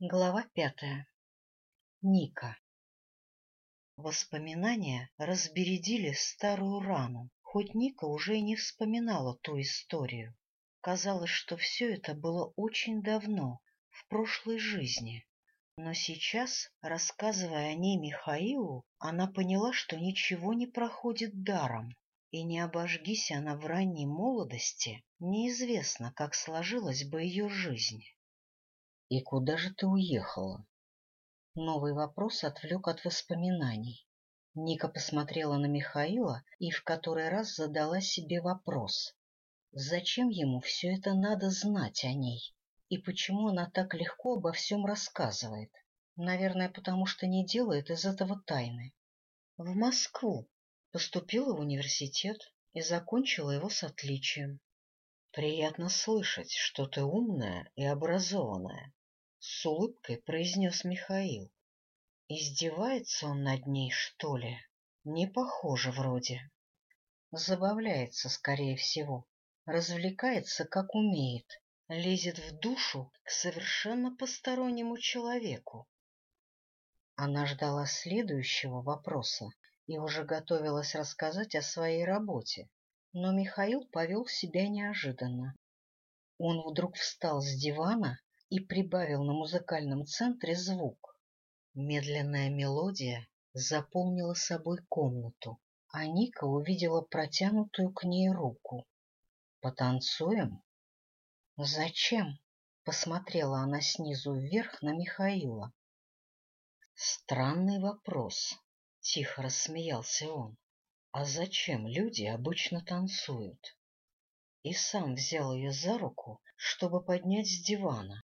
Глава пятая. Ника. Воспоминания разбередили старую рану, хоть Ника уже и не вспоминала ту историю. Казалось, что все это было очень давно, в прошлой жизни. Но сейчас, рассказывая о ней Михаилу, она поняла, что ничего не проходит даром. И не обожгись она в ранней молодости, неизвестно, как сложилась бы ее жизнь. И куда же ты уехала? Новый вопрос отвлек от воспоминаний. Ника посмотрела на Михаила и в который раз задала себе вопрос. Зачем ему все это надо знать о ней? И почему она так легко обо всем рассказывает? Наверное, потому что не делает из этого тайны. В Москву. Поступила в университет и закончила его с отличием. Приятно слышать, что ты умная и образованная с улыбкой произнес Михаил. Издевается он над ней, что ли? Не похоже вроде. Забавляется, скорее всего. Развлекается, как умеет. Лезет в душу к совершенно постороннему человеку. Она ждала следующего вопроса и уже готовилась рассказать о своей работе, но Михаил повел себя неожиданно. Он вдруг встал с дивана и прибавил на музыкальном центре звук. Медленная мелодия заполнила собой комнату, а Ника увидела протянутую к ней руку. «Потанцуем?» «Зачем?» — посмотрела она снизу вверх на Михаила. «Странный вопрос», — тихо рассмеялся он. «А зачем люди обычно танцуют?» И сам взял ее за руку, чтобы поднять с дивана,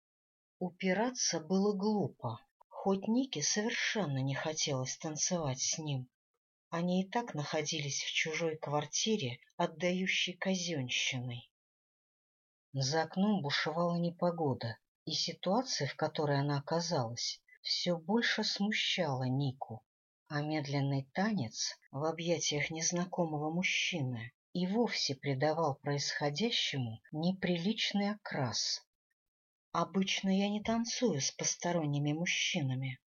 Упираться было глупо, хоть Нике совершенно не хотелось танцевать с ним. Они и так находились в чужой квартире, отдающей казенщиной. За окном бушевала непогода, и ситуация, в которой она оказалась, все больше смущала Нику, а медленный танец в объятиях незнакомого мужчины и вовсе придавал происходящему неприличный окрас, Обычно я не танцую с посторонними мужчинами.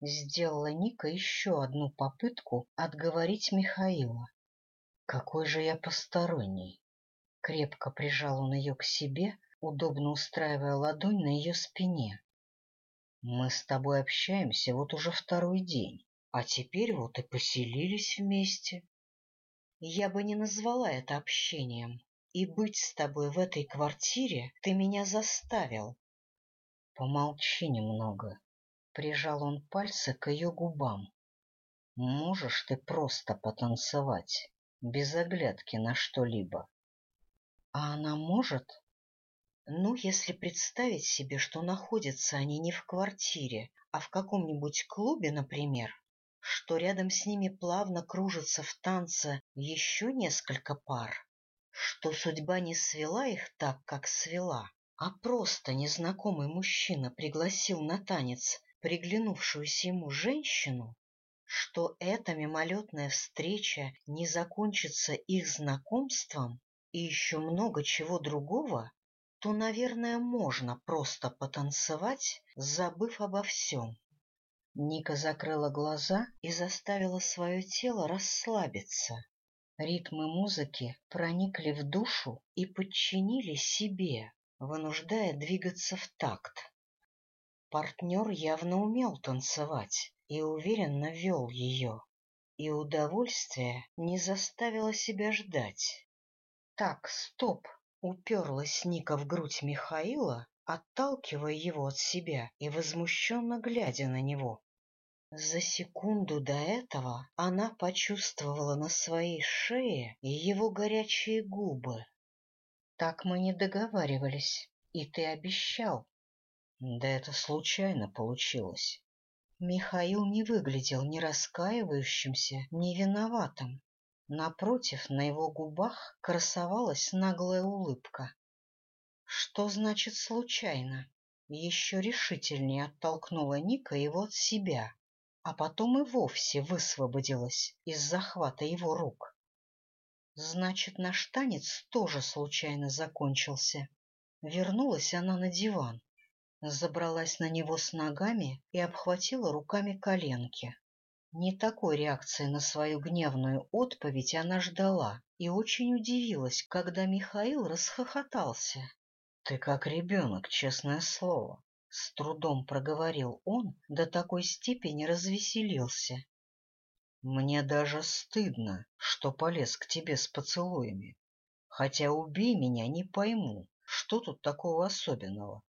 Сделала Ника еще одну попытку отговорить Михаила. Какой же я посторонний! Крепко прижал он ее к себе, удобно устраивая ладонь на ее спине. Мы с тобой общаемся вот уже второй день, а теперь вот и поселились вместе. Я бы не назвала это общением, и быть с тобой в этой квартире ты меня заставил. Помолчи немного. Прижал он пальцы к ее губам. Можешь ты просто потанцевать, без оглядки на что-либо. А она может? Ну, если представить себе, что находятся они не в квартире, а в каком-нибудь клубе, например, что рядом с ними плавно кружится в танце еще несколько пар, что судьба не свела их так, как свела, а просто незнакомый мужчина пригласил на танец приглянувшуюся ему женщину, что эта мимолетная встреча не закончится их знакомством и еще много чего другого, то, наверное, можно просто потанцевать, забыв обо всем. Ника закрыла глаза и заставила свое тело расслабиться, Ритмы музыки проникли в душу и подчинили себе, вынуждая двигаться в такт. Партнер явно умел танцевать и уверенно вел ее, и удовольствие не заставило себя ждать. «Так, стоп!» — уперлась Ника в грудь Михаила, отталкивая его от себя и возмущенно глядя на него. За секунду до этого она почувствовала на своей шее его горячие губы. Так мы не договаривались, и ты обещал. Да это случайно получилось. Михаил не выглядел ни раскаивающимся, ни виноватым. Напротив, на его губах красовалась наглая улыбка. Что значит случайно? Еще решительнее оттолкнула Ника его от себя, а потом и вовсе высвободилась из захвата его рук. Значит, наш танец тоже случайно закончился. Вернулась она на диван, забралась на него с ногами и обхватила руками коленки. Не такой реакции на свою гневную отповедь она ждала и очень удивилась, когда Михаил расхохотался. — Ты как ребенок, честное слово с трудом проговорил он, до такой степени развеселился. Мне даже стыдно, что полез к тебе с поцелуями. Хотя убей меня, не пойму, что тут такого особенного.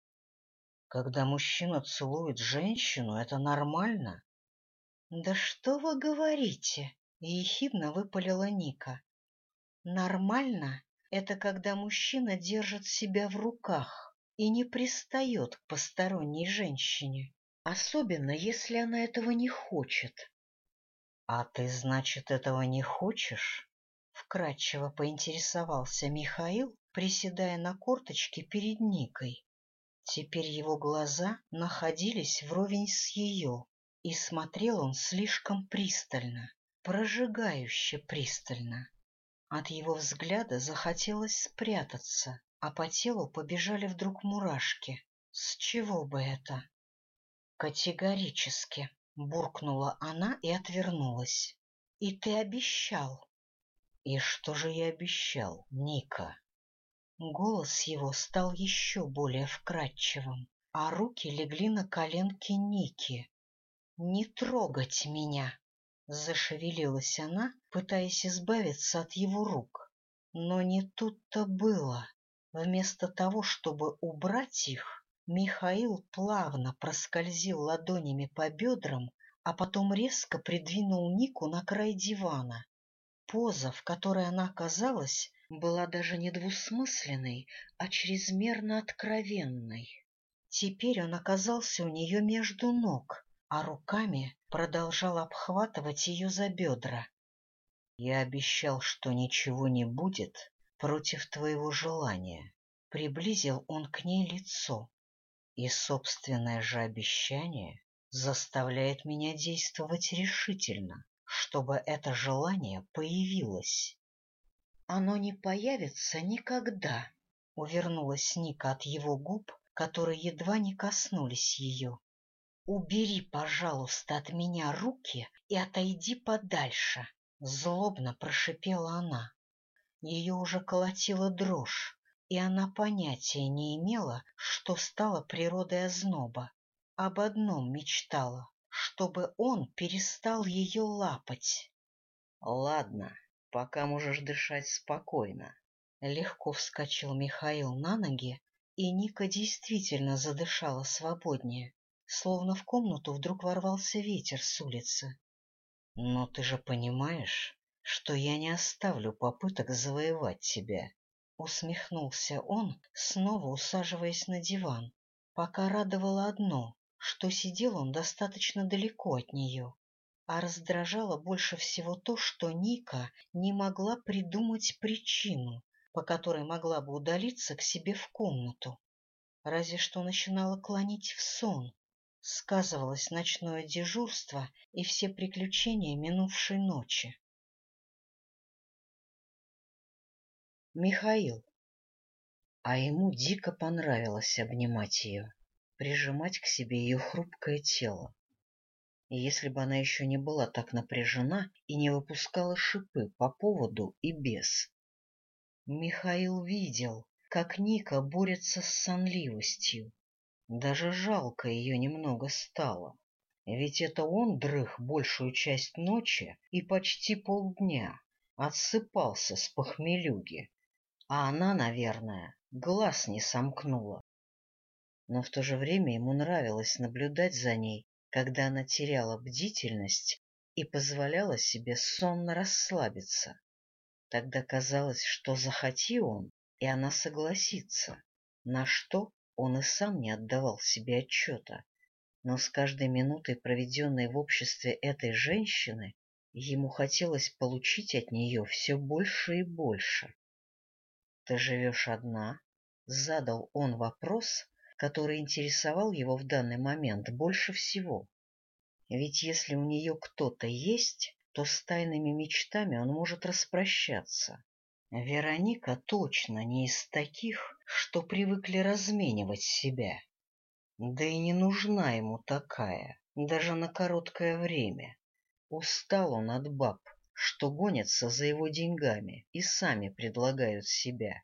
Когда мужчина целует женщину, это нормально? — Да что вы говорите? — ехидно выпалила Ника. — Нормально — это когда мужчина держит себя в руках и не пристает к посторонней женщине, особенно если она этого не хочет. — А ты, значит, этого не хочешь? — вкратчиво поинтересовался Михаил, приседая на корточке перед Никой. Теперь его глаза находились вровень с ее, и смотрел он слишком пристально, прожигающе пристально. От его взгляда захотелось спрятаться, а по телу побежали вдруг мурашки. С чего бы это? Категорически, буркнула она и отвернулась. И ты обещал. И что же я обещал, Ника? Голос его стал еще более вкрадчивым, а руки легли на коленки Ники. «Не трогать меня!» — зашевелилась она, пытаясь избавиться от его рук. Но не тут-то было. Вместо того, чтобы убрать их, Михаил плавно проскользил ладонями по бедрам, а потом резко придвинул Нику на край дивана. Поза, в которой она оказалась, была даже не двусмысленной, а чрезмерно откровенной. Теперь он оказался у нее между ног, а руками продолжал обхватывать ее за бедра. — Я обещал, что ничего не будет, против твоего желания. Приблизил он к ней лицо, и собственное же обещание заставляет меня действовать решительно, чтобы это желание появилось. Оно не появится никогда, — увернулась Ника от его губ, которые едва не коснулись ее. «Убери, пожалуйста, от меня руки и отойди подальше!» — злобно прошипела она. Ее уже колотила дрожь, и она понятия не имела, что стала природой озноба. Об одном мечтала, чтобы он перестал ее лапать. — Ладно, пока можешь дышать спокойно. Легко вскочил Михаил на ноги, и Ника действительно задышала свободнее, словно в комнату вдруг ворвался ветер с улицы. — Но ты же понимаешь, что я не оставлю попыток завоевать тебя. Усмехнулся он, снова усаживаясь на диван. Пока радовало одно, что сидел он достаточно далеко от нее, а раздражало больше всего то, что Ника не могла придумать причину, по которой могла бы удалиться к себе в комнату. Разве что начинала клонить в сон. Сказывалось ночное дежурство и все приключения минувшей ночи. Михаил. А ему дико понравилось обнимать ее, прижимать к себе ее хрупкое тело. И если бы она еще не была так напряжена и не выпускала шипы по поводу и без. Михаил видел, как Ника борется с сонливостью. Даже жалко ее немного стало. Ведь это он дрых большую часть ночи и почти полдня, отсыпался с похмелюги а она, наверное, глаз не сомкнула. Но в то же время ему нравилось наблюдать за ней, когда она теряла бдительность и позволяла себе сонно расслабиться. Тогда казалось, что захоти он, и она согласится, на что он и сам не отдавал себе отчета. Но с каждой минутой, проведенной в обществе этой женщины, ему хотелось получить от нее все больше и больше ты живешь одна?» Задал он вопрос, который интересовал его в данный момент больше всего. Ведь если у нее кто-то есть, то с тайными мечтами он может распрощаться. Вероника точно не из таких, что привыкли разменивать себя. Да и не нужна ему такая, даже на короткое время. Устал он от баб, что гонятся за его деньгами и сами предлагают себя.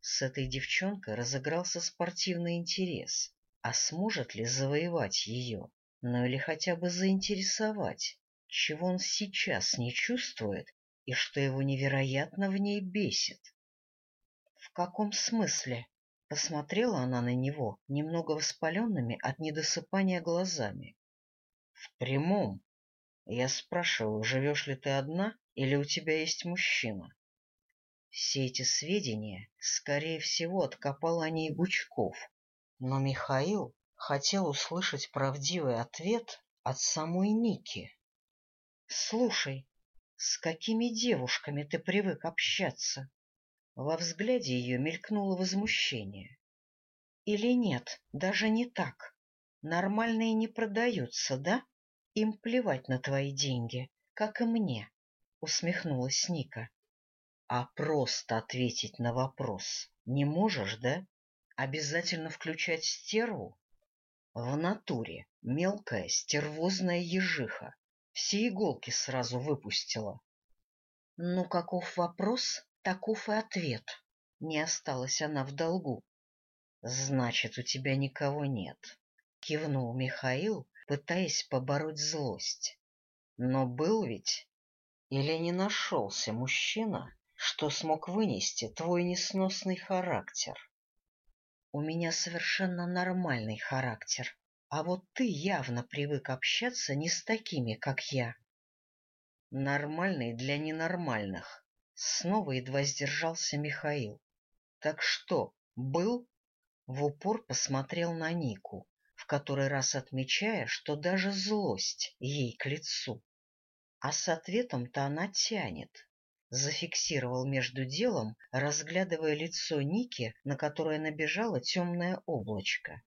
С этой девчонкой разыгрался спортивный интерес, а сможет ли завоевать ее, ну или хотя бы заинтересовать, чего он сейчас не чувствует и что его невероятно в ней бесит. В каком смысле? Посмотрела она на него, немного воспаленными от недосыпания глазами. — В прямом, я спрашивал, живешь ли ты одна или у тебя есть мужчина. Все эти сведения, скорее всего, откопал о ней Гучков. Но Михаил хотел услышать правдивый ответ от самой Ники. — Слушай, с какими девушками ты привык общаться? Во взгляде ее мелькнуло возмущение. — Или нет, даже не так. Нормальные не продаются, да? — им плевать на твои деньги, как и мне, — усмехнулась Ника. — А просто ответить на вопрос не можешь, да? Обязательно включать стерву? В натуре мелкая стервозная ежиха. Все иголки сразу выпустила. — Ну, каков вопрос, таков и ответ. Не осталась она в долгу. — Значит, у тебя никого нет, — кивнул Михаил, пытаясь побороть злость. Но был ведь или не нашелся мужчина, что смог вынести твой несносный характер? У меня совершенно нормальный характер, а вот ты явно привык общаться не с такими, как я. Нормальный для ненормальных. Снова едва сдержался Михаил. Так что, был? В упор посмотрел на Нику который раз отмечая, что даже злость ей к лицу. А с ответом-то она тянет. Зафиксировал между делом, разглядывая лицо Ники, на которое набежало темное облачко.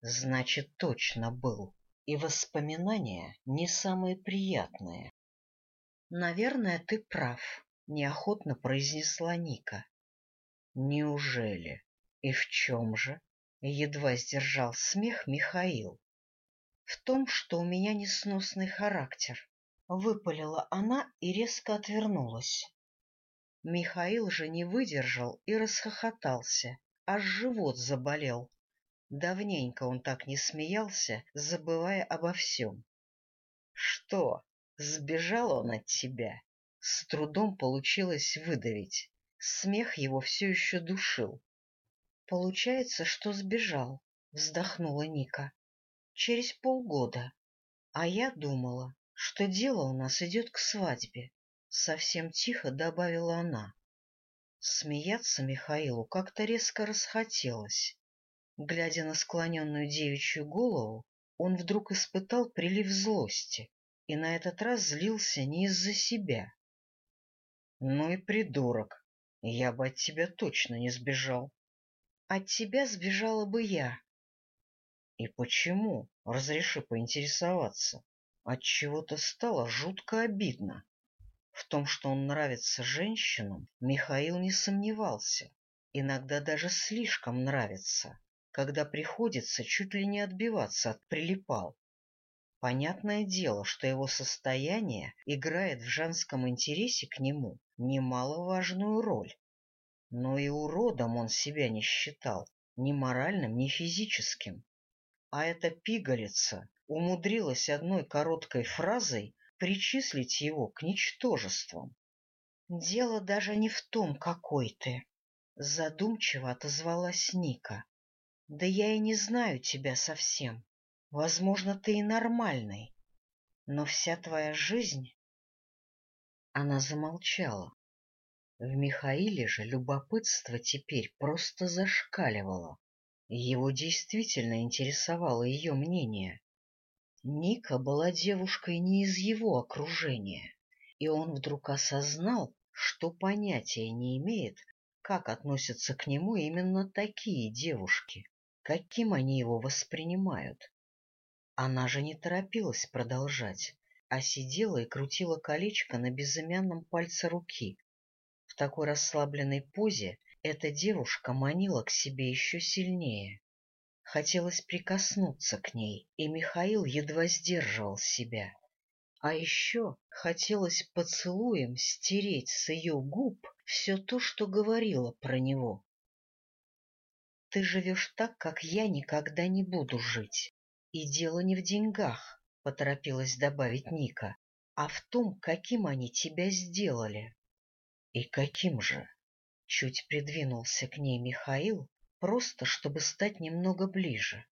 Значит, точно был. И воспоминания не самые приятные. Наверное, ты прав, неохотно произнесла Ника. Неужели? И в чем же? Едва сдержал смех Михаил. В том, что у меня несносный характер. Выпалила она и резко отвернулась. Михаил же не выдержал и расхохотался, аж живот заболел. Давненько он так не смеялся, забывая обо всем. — Что, сбежал он от тебя? С трудом получилось выдавить. Смех его все еще душил. Получается, что сбежал, вздохнула Ника. Через полгода. А я думала, что дело у нас идет к свадьбе. Совсем тихо добавила она. Смеяться Михаилу как-то резко расхотелось. Глядя на склоненную девичью голову, он вдруг испытал прилив злости и на этот раз злился не из-за себя. — Ну и придурок! Я бы от тебя точно не сбежал! От тебя сбежала бы я. И почему, разреши поинтересоваться, от чего то стало жутко обидно. В том, что он нравится женщинам, Михаил не сомневался. Иногда даже слишком нравится, когда приходится чуть ли не отбиваться от прилипал. Понятное дело, что его состояние играет в женском интересе к нему немаловажную роль. Но и уродом он себя не считал, ни моральным, ни физическим. А эта пигалица умудрилась одной короткой фразой причислить его к ничтожествам. — Дело даже не в том, какой ты, — задумчиво отозвалась Ника. — Да я и не знаю тебя совсем. Возможно, ты и нормальный, но вся твоя жизнь... Она замолчала. В Михаиле же любопытство теперь просто зашкаливало. Его действительно интересовало ее мнение. Ника была девушкой не из его окружения, и он вдруг осознал, что понятия не имеет, как относятся к нему именно такие девушки, каким они его воспринимают. Она же не торопилась продолжать, а сидела и крутила колечко на безымянном пальце руки — такой расслабленной позе эта девушка манила к себе еще сильнее. Хотелось прикоснуться к ней, и Михаил едва сдерживал себя. А еще хотелось поцелуем стереть с ее губ все то, что говорила про него. «Ты живешь так, как я никогда не буду жить. И дело не в деньгах», — поторопилась добавить Ника, — «а в том, каким они тебя сделали». И каким же? Чуть придвинулся к ней Михаил, просто чтобы стать немного ближе.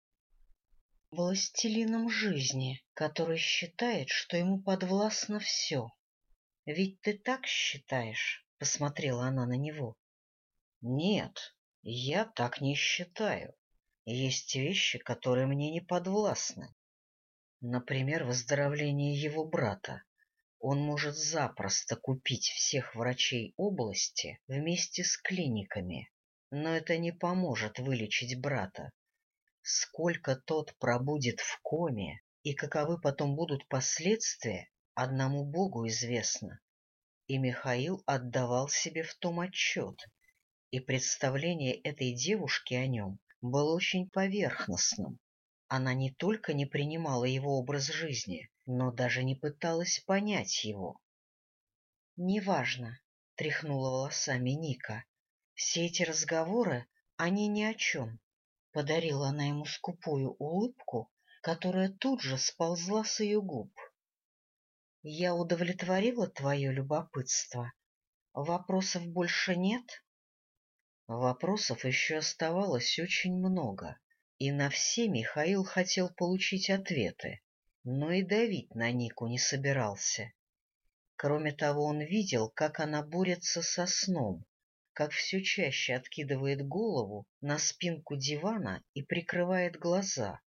Властелином жизни, который считает, что ему подвластно все. Ведь ты так считаешь, — посмотрела она на него. Нет, я так не считаю. Есть вещи, которые мне не подвластны. Например, выздоровление его брата. Он может запросто купить всех врачей области вместе с клиниками, но это не поможет вылечить брата. Сколько тот пробудет в коме и каковы потом будут последствия, одному Богу известно. И Михаил отдавал себе в том отчет, и представление этой девушки о нем было очень поверхностным. Она не только не принимала его образ жизни, но даже не пыталась понять его. — Неважно, — тряхнула волосами Ника. — Все эти разговоры, они ни о чем. Подарила она ему скупую улыбку, которая тут же сползла с ее губ. — Я удовлетворила твое любопытство. Вопросов больше нет? Вопросов еще оставалось очень много, и на все Михаил хотел получить ответы но и давить на Нику не собирался. Кроме того, он видел, как она борется со сном, как все чаще откидывает голову на спинку дивана и прикрывает глаза.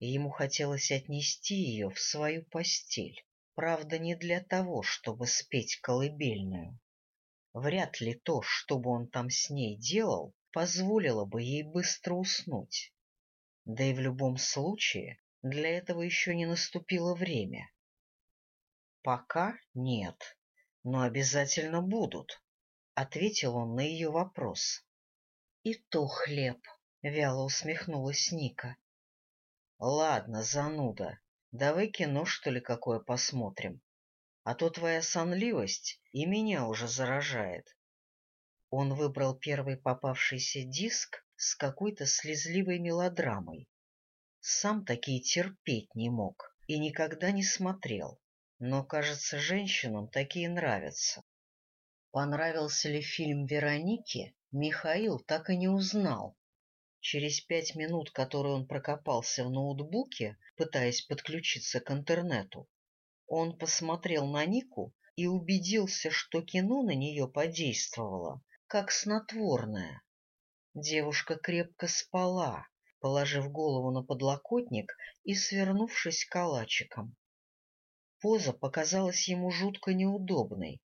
Ему хотелось отнести ее в свою постель, правда, не для того, чтобы спеть колыбельную. Вряд ли то, что бы он там с ней делал, позволило бы ей быстро уснуть. Да и в любом случае для этого еще не наступило время. Пока нет, но обязательно будут, — ответил он на ее вопрос. И то хлеб, — вяло усмехнулась Ника. Ладно, зануда, давай кино, что ли, какое посмотрим. А то твоя сонливость и меня уже заражает. Он выбрал первый попавшийся диск с какой-то слезливой мелодрамой сам такие терпеть не мог и никогда не смотрел, но, кажется, женщинам такие нравятся. Понравился ли фильм Веронике, Михаил так и не узнал. Через пять минут, которые он прокопался в ноутбуке, пытаясь подключиться к интернету, он посмотрел на Нику и убедился, что кино на нее подействовало, как снотворное. Девушка крепко спала, положив голову на подлокотник и свернувшись калачиком. Поза показалась ему жутко неудобной.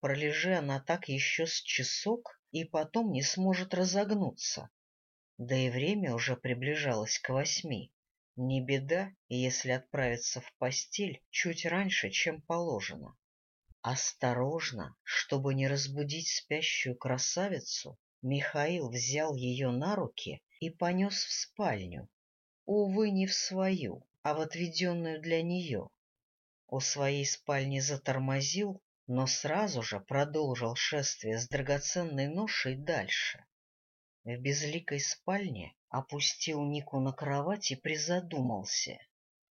Пролежи она так еще с часок и потом не сможет разогнуться. Да и время уже приближалось к восьми. Не беда, если отправиться в постель чуть раньше, чем положено. Осторожно, чтобы не разбудить спящую красавицу, Михаил взял ее на руки и понес в спальню, увы, не в свою, а в отведенную для нее. У своей спальни затормозил, но сразу же продолжил шествие с драгоценной ношей дальше. В безликой спальне опустил Нику на кровать и призадумался.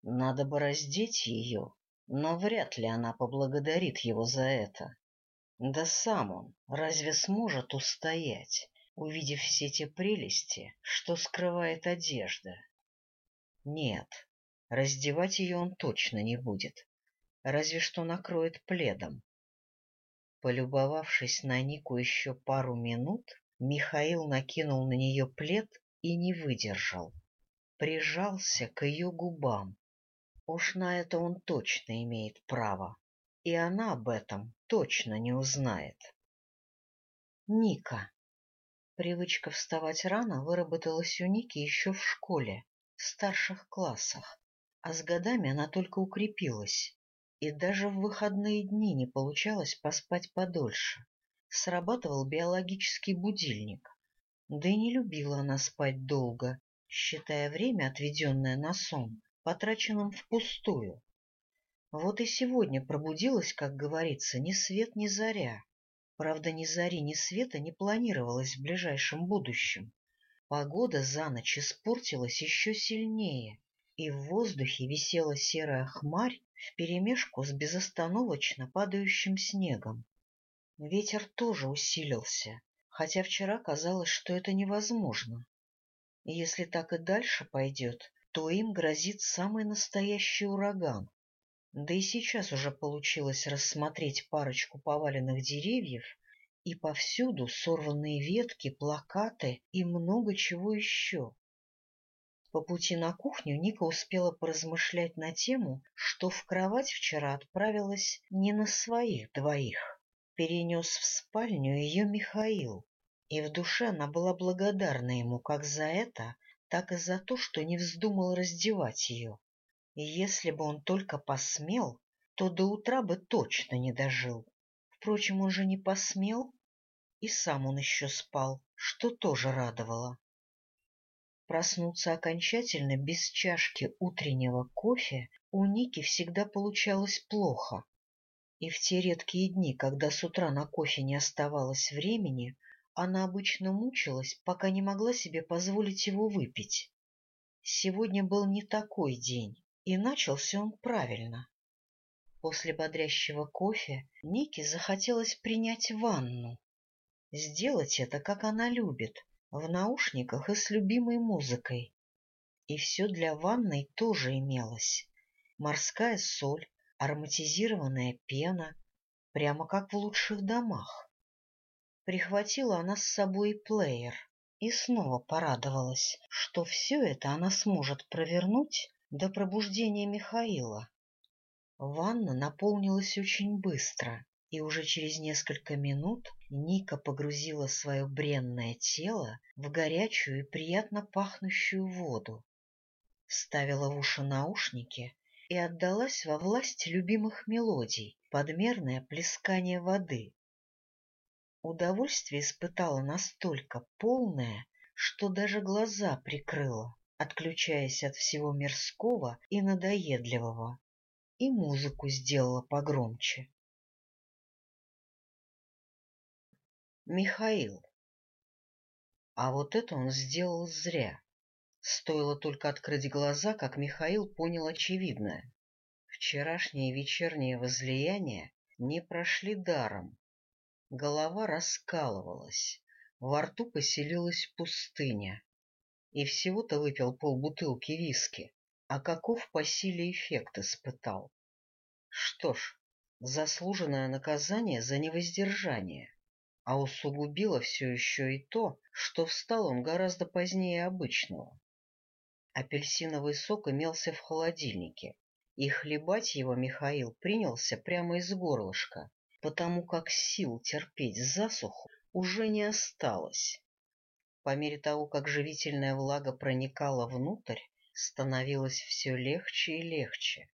Надо бы раздеть ее, но вряд ли она поблагодарит его за это. Да сам он разве сможет устоять? увидев все те прелести, что скрывает одежда. Нет, раздевать ее он точно не будет, разве что накроет пледом. Полюбовавшись на Нику еще пару минут, Михаил накинул на нее плед и не выдержал. Прижался к ее губам. Уж на это он точно имеет право, и она об этом точно не узнает. — Ника, Привычка вставать рано выработалась у Ники еще в школе, в старших классах, а с годами она только укрепилась. И даже в выходные дни не получалось поспать подольше. Срабатывал биологический будильник. Да и не любила она спать долго, считая время, отведенное на сон, потраченным впустую. Вот и сегодня пробудилась, как говорится, ни свет ни заря. Правда, ни зари, ни света не планировалось в ближайшем будущем. Погода за ночь испортилась еще сильнее, и в воздухе висела серая хмарь вперемешку с безостановочно падающим снегом. Ветер тоже усилился, хотя вчера казалось, что это невозможно. Если так и дальше пойдет, то им грозит самый настоящий ураган, да и сейчас уже получилось рассмотреть парочку поваленных деревьев и повсюду сорванные ветки, плакаты и много чего еще. По пути на кухню Ника успела поразмышлять на тему, что в кровать вчера отправилась не на своих двоих. Перенес в спальню ее Михаил, и в душе она была благодарна ему как за это, так и за то, что не вздумал раздевать ее. Если бы он только посмел, то до утра бы точно не дожил. Впрочем, он же не посмел, и сам он еще спал, что тоже радовало. Проснуться окончательно без чашки утреннего кофе у Ники всегда получалось плохо. И в те редкие дни, когда с утра на кофе не оставалось времени, она обычно мучилась, пока не могла себе позволить его выпить. Сегодня был не такой день. И начался он правильно. После бодрящего кофе Нике захотелось принять ванну. Сделать это, как она любит, в наушниках и с любимой музыкой. И все для ванной тоже имелось. Морская соль, ароматизированная пена, прямо как в лучших домах. Прихватила она с собой плеер и снова порадовалась, что все это она сможет провернуть до пробуждения Михаила. Ванна наполнилась очень быстро, и уже через несколько минут Ника погрузила свое бренное тело в горячую и приятно пахнущую воду, вставила в уши наушники и отдалась во власть любимых мелодий, подмерное плескание воды. Удовольствие испытала настолько полное, что даже глаза прикрыла отключаясь от всего мирского и надоедливого, и музыку сделала погромче. Михаил. А вот это он сделал зря. Стоило только открыть глаза, как Михаил понял очевидное. вчерашние вечерние возлияния не прошли даром. Голова раскалывалась, во рту поселилась пустыня и всего-то выпил полбутылки виски, а каков по силе эффект испытал. Что ж, заслуженное наказание за невоздержание, а усугубило все еще и то, что встал он гораздо позднее обычного. Апельсиновый сок имелся в холодильнике, и хлебать его Михаил принялся прямо из горлышка, потому как сил терпеть засуху уже не осталось. По мере того, как живительная влага проникала внутрь, становилось все легче и легче.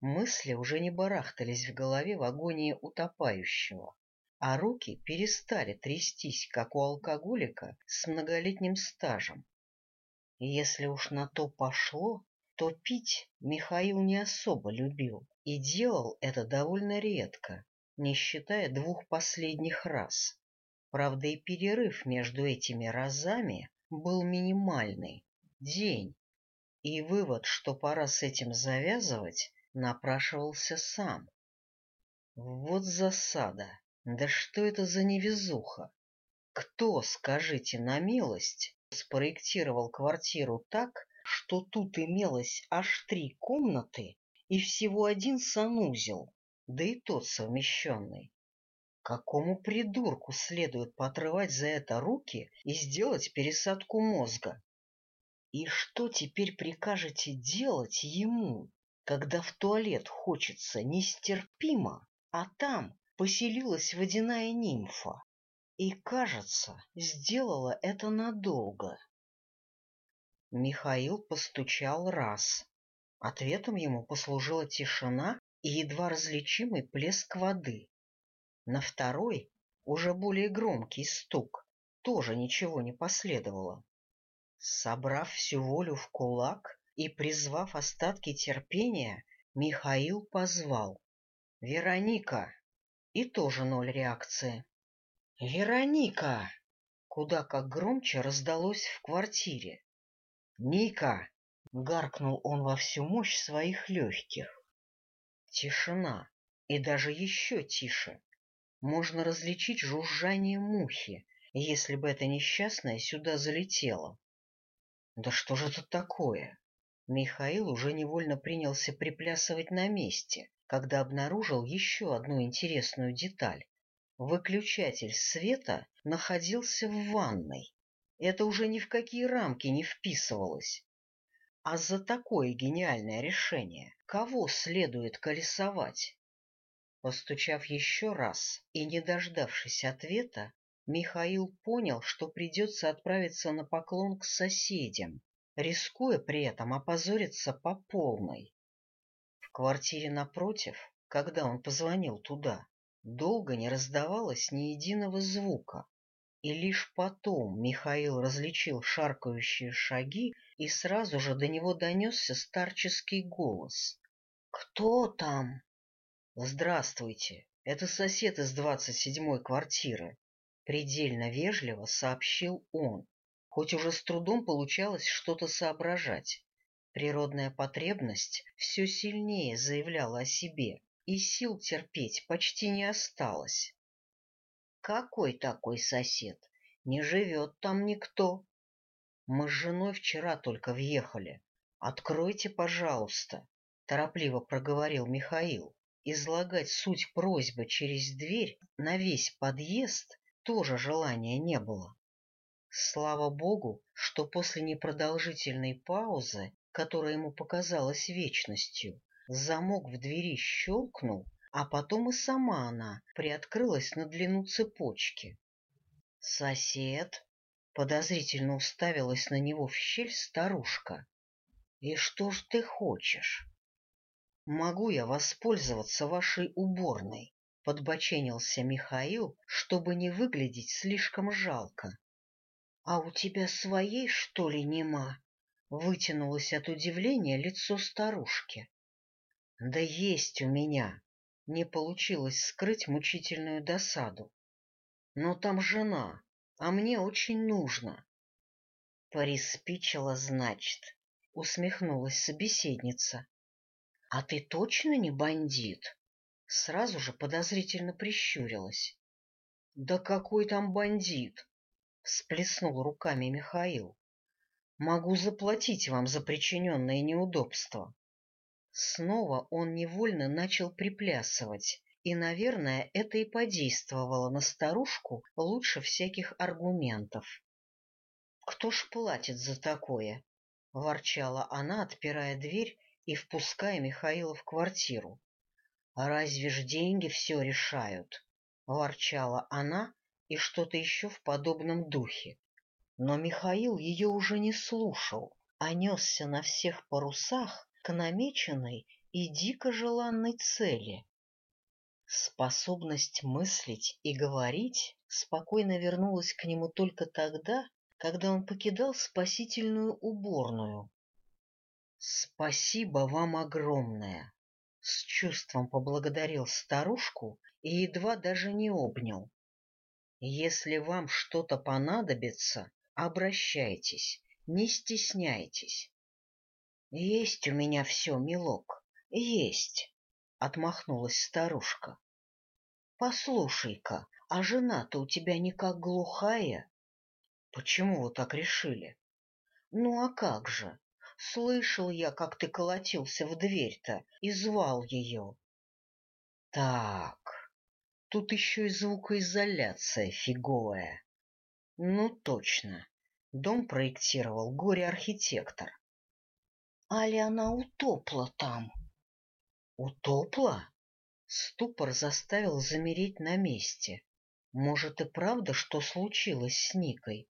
Мысли уже не барахтались в голове в агонии утопающего, а руки перестали трястись, как у алкоголика с многолетним стажем. Если уж на то пошло, то пить Михаил не особо любил и делал это довольно редко, не считая двух последних раз. Правда, и перерыв между этими разами был минимальный — день. И вывод, что пора с этим завязывать, напрашивался сам. Вот засада. Да что это за невезуха? Кто, скажите на милость, спроектировал квартиру так, что тут имелось аж три комнаты и всего один санузел, да и тот совмещенный? Какому придурку следует поотрывать за это руки и сделать пересадку мозга? И что теперь прикажете делать ему, когда в туалет хочется нестерпимо, а там поселилась водяная нимфа? И, кажется, сделала это надолго. Михаил постучал раз. Ответом ему послужила тишина и едва различимый плеск воды. На второй, уже более громкий стук, тоже ничего не последовало. Собрав всю волю в кулак и призвав остатки терпения, Михаил позвал. «Вероника!» И тоже ноль реакции. «Вероника!» Куда как громче раздалось в квартире. «Ника!» — гаркнул он во всю мощь своих легких. Тишина, и даже еще тише можно различить жужжание мухи, если бы эта несчастная сюда залетела. Да что же это такое? Михаил уже невольно принялся приплясывать на месте, когда обнаружил еще одну интересную деталь. Выключатель света находился в ванной. Это уже ни в какие рамки не вписывалось. А за такое гениальное решение кого следует колесовать? Постучав еще раз и не дождавшись ответа, Михаил понял, что придется отправиться на поклон к соседям, рискуя при этом опозориться по полной. В квартире напротив, когда он позвонил туда, долго не раздавалось ни единого звука, и лишь потом Михаил различил шаркающие шаги, и сразу же до него донесся старческий голос. — Кто там? «Здравствуйте, это сосед из двадцать седьмой квартиры», — предельно вежливо сообщил он, хоть уже с трудом получалось что-то соображать. Природная потребность все сильнее заявляла о себе, и сил терпеть почти не осталось. «Какой такой сосед? Не живет там никто. Мы с женой вчера только въехали. Откройте, пожалуйста», — торопливо проговорил Михаил излагать суть просьбы через дверь на весь подъезд тоже желания не было. Слава богу, что после непродолжительной паузы, которая ему показалась вечностью, замок в двери щелкнул, а потом и сама она приоткрылась на длину цепочки. «Сосед!» — подозрительно уставилась на него в щель старушка. «И что ж ты хочешь?» могу я воспользоваться вашей уборной? — подбоченился Михаил, чтобы не выглядеть слишком жалко. — А у тебя своей, что ли, нема? — вытянулось от удивления лицо старушки. — Да есть у меня. Не получилось скрыть мучительную досаду. Но там жена, а мне очень нужно. — Приспичила, значит, — усмехнулась собеседница а ты точно не бандит? Сразу же подозрительно прищурилась. — Да какой там бандит? — всплеснул руками Михаил. — Могу заплатить вам за причиненное неудобство. Снова он невольно начал приплясывать, и, наверное, это и подействовало на старушку лучше всяких аргументов. — Кто ж платит за такое? — ворчала она, отпирая дверь и впускай Михаила в квартиру. А — разве ж деньги все решают? — ворчала она и что-то еще в подобном духе. Но Михаил ее уже не слушал, а несся на всех парусах к намеченной и дико желанной цели. Способность мыслить и говорить спокойно вернулась к нему только тогда, когда он покидал спасительную уборную, «Спасибо вам огромное!» С чувством поблагодарил старушку и едва даже не обнял. «Если вам что-то понадобится, обращайтесь, не стесняйтесь». «Есть у меня все, милок, есть», — отмахнулась старушка. «Послушай-ка, а жена-то у тебя никак глухая?» «Почему вы так решили?» «Ну а как же? Слышал я, как ты колотился в дверь-то и звал ее. Так, тут еще и звукоизоляция фиговая. Ну, точно. Дом проектировал горе-архитектор. Али она утопла там? Утопла? Ступор заставил замереть на месте. Может, и правда, что случилось с Никой?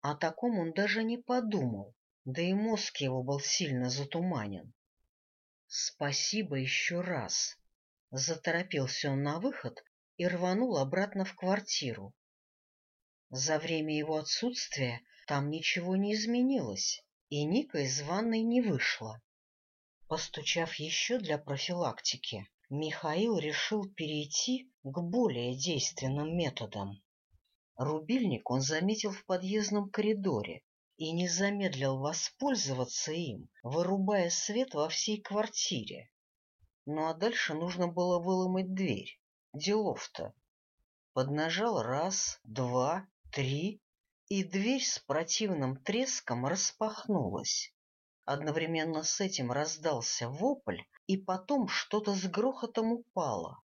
О таком он даже не подумал да и мозг его был сильно затуманен. — Спасибо еще раз! — заторопился он на выход и рванул обратно в квартиру. За время его отсутствия там ничего не изменилось, и Ника из ванной не вышла. Постучав еще для профилактики, Михаил решил перейти к более действенным методам. Рубильник он заметил в подъездном коридоре и не замедлил воспользоваться им, вырубая свет во всей квартире. Ну а дальше нужно было выломать дверь. Делов-то. Поднажал раз, два, три, и дверь с противным треском распахнулась. Одновременно с этим раздался вопль, и потом что-то с грохотом упало.